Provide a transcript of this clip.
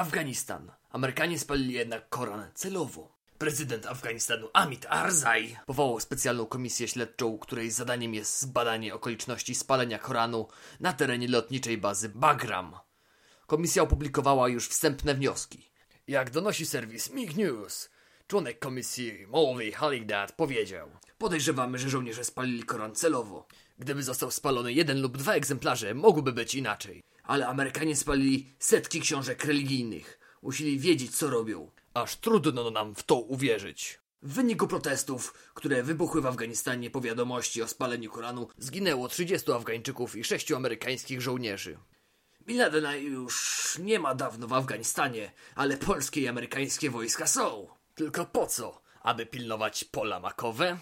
Afganistan. Amerykanie spalili jednak Koran celowo. Prezydent Afganistanu Amit Arzai powołał specjalną komisję śledczą, której zadaniem jest zbadanie okoliczności spalenia Koranu na terenie lotniczej bazy Bagram. Komisja opublikowała już wstępne wnioski. Jak donosi serwis MIG News, członek komisji Molvi Haligdad powiedział Podejrzewamy, że żołnierze spalili Koran celowo. Gdyby został spalony jeden lub dwa egzemplarze, mogłoby być inaczej. Ale Amerykanie spalili setki książek religijnych. Musieli wiedzieć, co robią. Aż trudno nam w to uwierzyć. W wyniku protestów, które wybuchły w Afganistanie po wiadomości o spaleniu Koranu, zginęło 30 Afgańczyków i 6 amerykańskich żołnierzy. Bin Ladena już nie ma dawno w Afganistanie, ale polskie i amerykańskie wojska są. Tylko po co? Aby pilnować pola makowe?